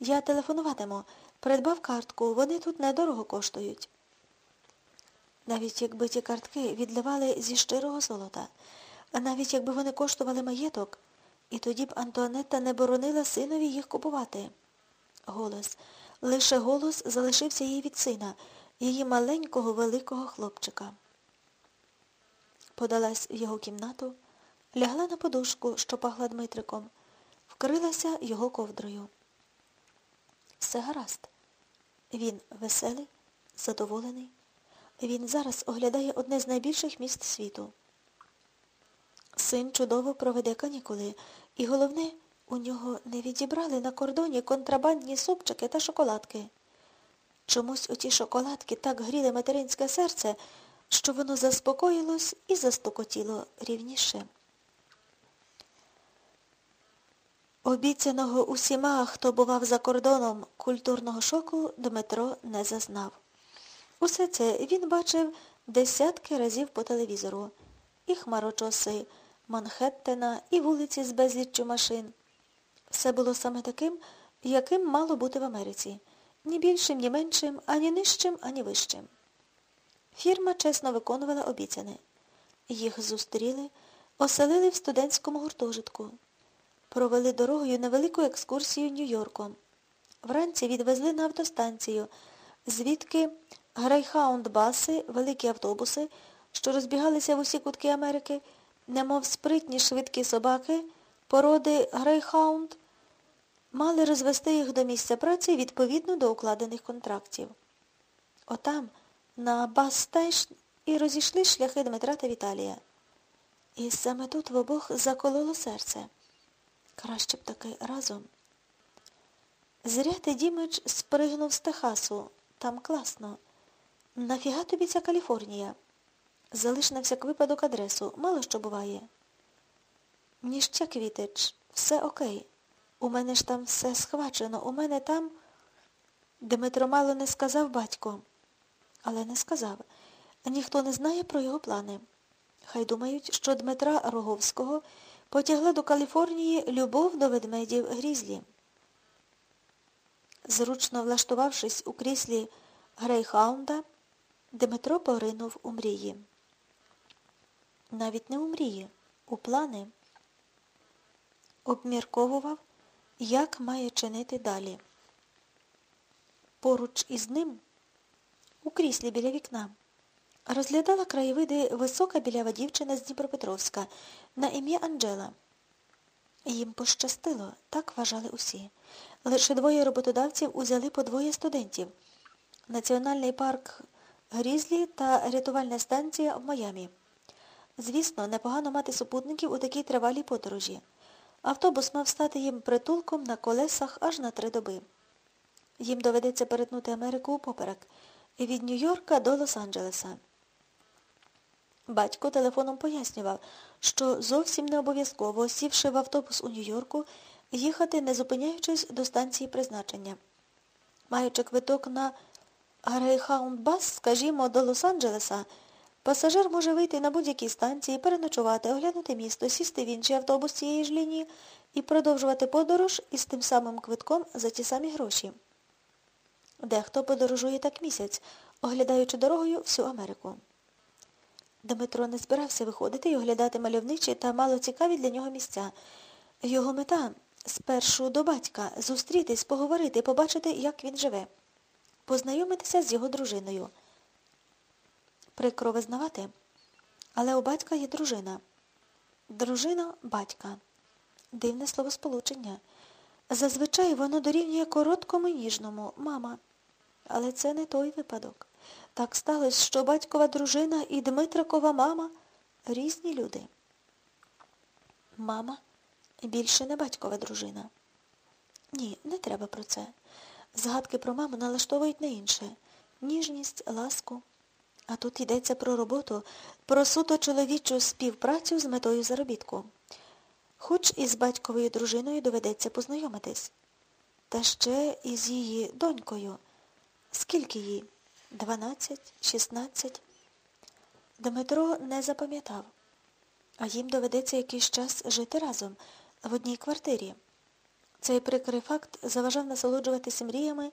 Я телефонуватиму. Придбав картку, вони тут недорого коштують. Навіть якби ті картки відливали зі щирого золота, а навіть якби вони коштували маєток, і тоді б Антуанетта не боронила синові їх купувати. Голос. Лише голос залишився їй від сина, її маленького великого хлопчика. Подалась в його кімнату, лягла на подушку, що пахла Дмитриком, вкрилася його ковдрою. Все гаразд. Він веселий, задоволений. Він зараз оглядає одне з найбільших міст світу. Син чудово проведе канікули, і головне, у нього не відібрали на кордоні контрабандні супчики та шоколадки. Чомусь оті шоколадки так гріли материнське серце, що воно заспокоїлось і застукотіло рівніше. Обіцяного усіма, хто бував за кордоном культурного шоку, Дмитро не зазнав. Усе це він бачив десятки разів по телевізору. І хмарочоси Манхеттена, і вулиці з безліччю машин. Все було саме таким, яким мало бути в Америці. Ні більшим, ні меншим, ані нижчим, ані вищим. Фірма чесно виконувала обіцяне. Їх зустріли, оселили в студентському гуртожитку. Провели дорогою невелику екскурсію Нью-Йорком. Вранці відвезли на автостанцію, звідки greyhound-bus и, великі автобуси, що розбігалися в усі кутки Америки, немов спритні швидкі собаки, породи greyhound, мали розвести їх до місця праці відповідно до укладених контрактів. Отам, на bus station, і розійшлись шляхи Дмитра та Віталія. І саме тут в обох закололо серце. Краще б таки разом. Зря ти, Дімич, спригнув з Техасу. Там класно. Нафіга тобі ця Каліфорнія? Залиш на всяк випадок адресу. Мало що буває. Нічо, Вітич, все окей. У мене ж там все схвачено. У мене там... Дмитро мало не сказав батько. Але не сказав. Ніхто не знає про його плани. Хай думають, що Дмитра Роговського потягла до Каліфорнії любов до ведмедів грізлі. Зручно влаштувавшись у кріслі Грейхаунда, Дмитро поринув у мрії. Навіть не у мрії, у плани. Обмірковував, як має чинити далі. Поруч із ним, у кріслі біля вікна, розглядала краєвиди висока білява дівчина з Дніпропетровська на ім'я Анджела. Їм пощастило, так вважали усі. Лише двоє роботодавців узяли по двоє студентів. Національний парк Грізлі та рятувальна станція в Майамі. Звісно, непогано мати супутників у такій тривалій подорожі. Автобус мав стати їм притулком на колесах аж на три доби. Їм доведеться перетнути Америку упоперек від Нью-Йорка до Лос-Анджелеса. Батько телефоном пояснював, що зовсім не обов'язково, сівши в автобус у Нью-Йорку, їхати, не зупиняючись до станції призначення. Маючи квиток на Грейхаунд-бас, скажімо, до Лос-Анджелеса, пасажир може вийти на будь-якій станції, переночувати, оглянути місто, сісти в інший автобус цієї ж лінії і продовжувати подорож із тим самим квитком за ті самі гроші. Дехто подорожує так місяць, оглядаючи дорогою всю Америку. Дмитро не збирався виходити і оглядати мальовничі та малоцікаві для нього місця. Його мета спершу до батька зустрітись, поговорити, побачити, як він живе, познайомитися з його дружиною. Прикро визнавати, але у батька є дружина. Дружина батька. Дивне словосполучення. Зазвичай воно дорівнює короткому ніжному мама. Але це не той випадок. Так сталося, що батькова дружина і Дмитрикова мама різні люди. Мама більше не батькова дружина. Ні, не треба про це. Згадки про маму налаштовують на інше. Ніжність, ласку. А тут йдеться про роботу, про суто чоловічу співпрацю з метою заробітку. Хоч із батьковою дружиною доведеться познайомитись. Та ще із її донькою. Скільки їй? Дванадцять, шістнадцять. Дмитро не запам'ятав, а їм доведеться якийсь час жити разом в одній квартирі. Цей прикрий факт заважав насолоджуватися мріями